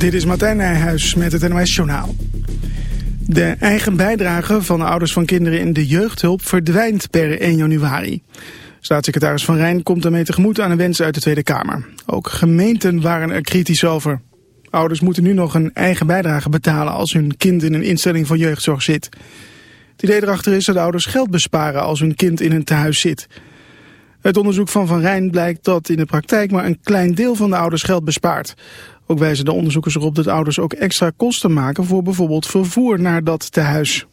Dit is Martijn Nijhuis met het NOS Journaal. De eigen bijdrage van de ouders van kinderen in de jeugdhulp verdwijnt per 1 januari. Staatssecretaris Van Rijn komt daarmee tegemoet aan een wens uit de Tweede Kamer. Ook gemeenten waren er kritisch over. Ouders moeten nu nog een eigen bijdrage betalen als hun kind in een instelling van jeugdzorg zit. Het idee erachter is dat ouders geld besparen als hun kind in een tehuis zit. Uit onderzoek van Van Rijn blijkt dat in de praktijk maar een klein deel van de ouders geld bespaart. Ook wijzen de onderzoekers erop dat ouders ook extra kosten maken voor bijvoorbeeld vervoer naar dat tehuis.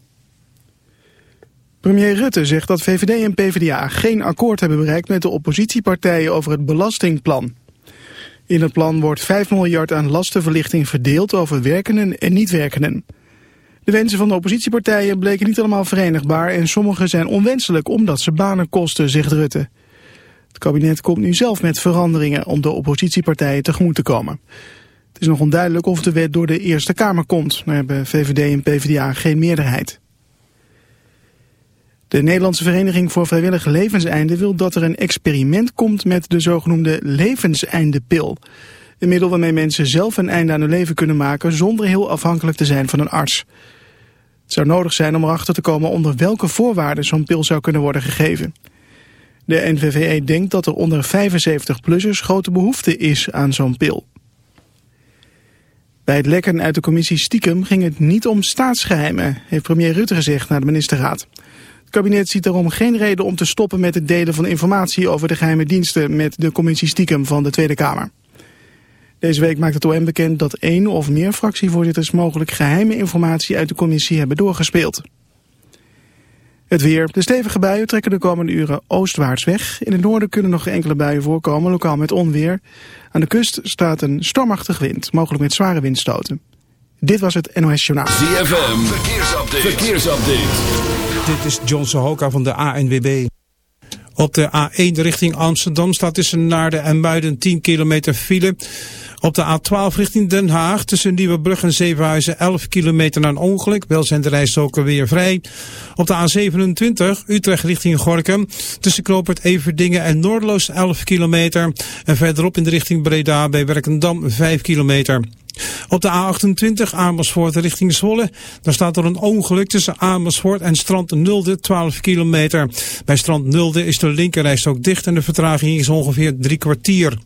Premier Rutte zegt dat VVD en PvdA geen akkoord hebben bereikt met de oppositiepartijen over het belastingplan. In het plan wordt 5 miljard aan lastenverlichting verdeeld over werkenden en niet-werkenden. De wensen van de oppositiepartijen bleken niet allemaal verenigbaar en sommige zijn onwenselijk omdat ze banen kosten, zegt Rutte. Het kabinet komt nu zelf met veranderingen om de oppositiepartijen tegemoet te komen. Het is nog onduidelijk of de wet door de Eerste Kamer komt. Daar hebben VVD en PvdA geen meerderheid. De Nederlandse Vereniging voor Vrijwillig Levenseinden wil dat er een experiment komt met de zogenoemde levenseindepil. Een middel waarmee mensen zelf een einde aan hun leven kunnen maken zonder heel afhankelijk te zijn van een arts. Het zou nodig zijn om erachter te komen onder welke voorwaarden zo'n pil zou kunnen worden gegeven. De NVVE denkt dat er onder 75-plussers grote behoefte is aan zo'n pil. Bij het lekken uit de commissie Stiekem ging het niet om staatsgeheimen, heeft premier Rutte gezegd naar de ministerraad. Het kabinet ziet daarom geen reden om te stoppen met het delen van informatie over de geheime diensten met de commissie Stiekem van de Tweede Kamer. Deze week maakt het OM bekend dat één of meer fractievoorzitters mogelijk geheime informatie uit de commissie hebben doorgespeeld. Het weer. De stevige buien trekken de komende uren oostwaarts weg. In het noorden kunnen nog enkele buien voorkomen, lokaal met onweer. Aan de kust staat een stormachtig wind, mogelijk met zware windstoten. Dit was het NOS Journaal. ZFM, verkeersupdate. verkeersupdate. Dit is John Sohoka van de ANWB. Op de A1 richting Amsterdam staat tussen Naarden en Muiden 10 kilometer file. Op de A12 richting Den Haag tussen Nieuwebrug en Zevenhuizen 11 kilometer na een ongeluk. Wel zijn de rijstroken weer vrij. Op de A27 Utrecht richting Gorkum tussen Knoopert Everdingen en Noordloos 11 kilometer. En verderop in de richting Breda bij Werkendam 5 kilometer. Op de A28 Amersfoort richting Zwolle. Daar staat er een ongeluk tussen Amersfoort en Strand Nulde 12 kilometer. Bij Strand Nulde is de linkerrijst ook dicht en de vertraging is ongeveer drie kwartier.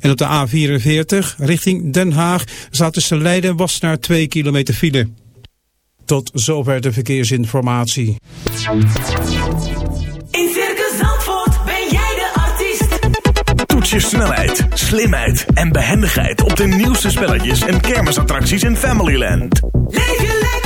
En op de A44 richting Den Haag staat tussen Leiden en Wassenaar 2 kilometer file. Tot zover de verkeersinformatie. In Circus Zandvoort ben jij de artiest. Toets je snelheid, slimheid en behendigheid op de nieuwste spelletjes en kermisattracties in Familyland. Leef je lekker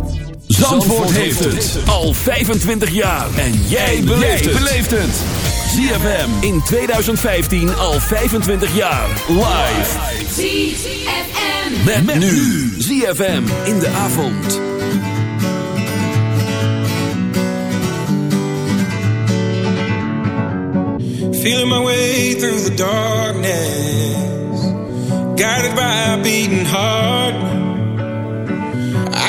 Zandvoort heeft het al 25 jaar. En jij beleeft het. ZFM in 2015 al 25 jaar. Live. ZFM. Met, nu. ZFM in de avond. Feeling my way through the darkness, guided by a beating heart.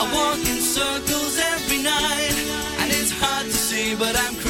I walk in circles every night, and it's hard to see, but I'm. crazy.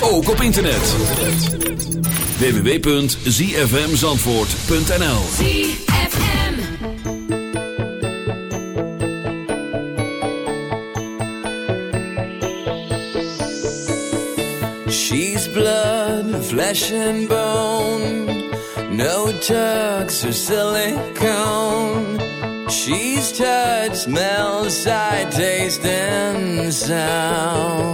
Ook op internet. www.zfmzandvoort.nl ZFM She's blood, flesh and bone. No tucks or silicone. She's touch, smells, taste and sound.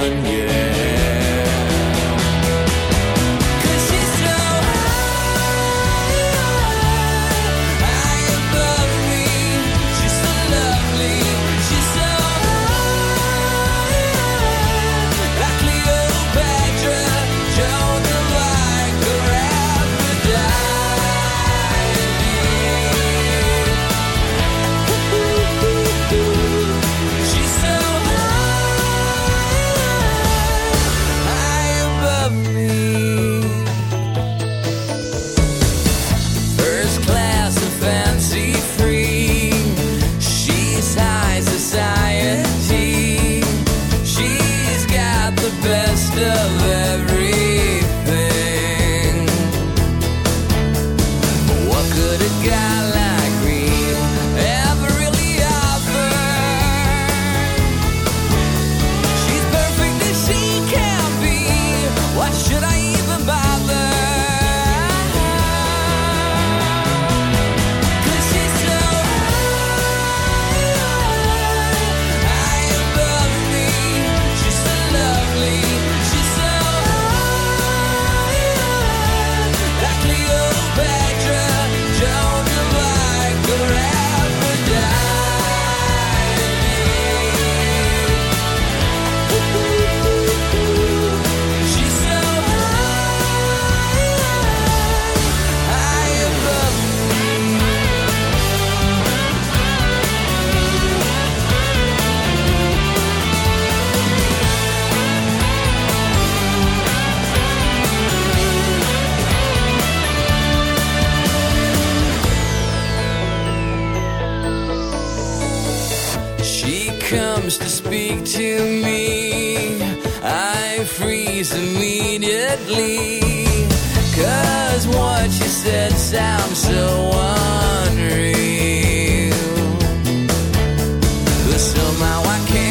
somehow I can't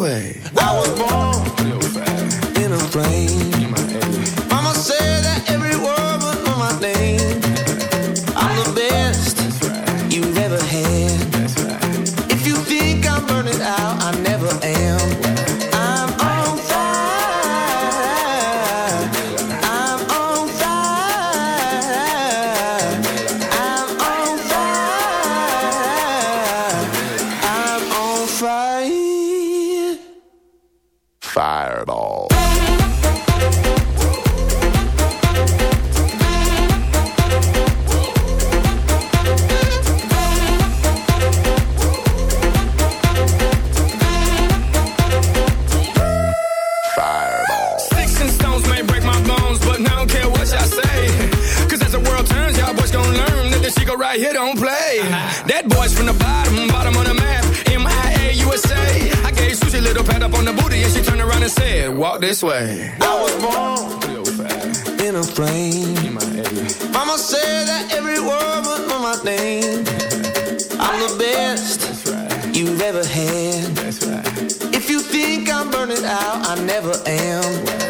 Way." I was born in a plane. Fireball. and said, walk this way. I was born in a frame. In Mama said that every word but my name. I'm the best right. you've ever had. Right. If you think I'm burning out, I never am.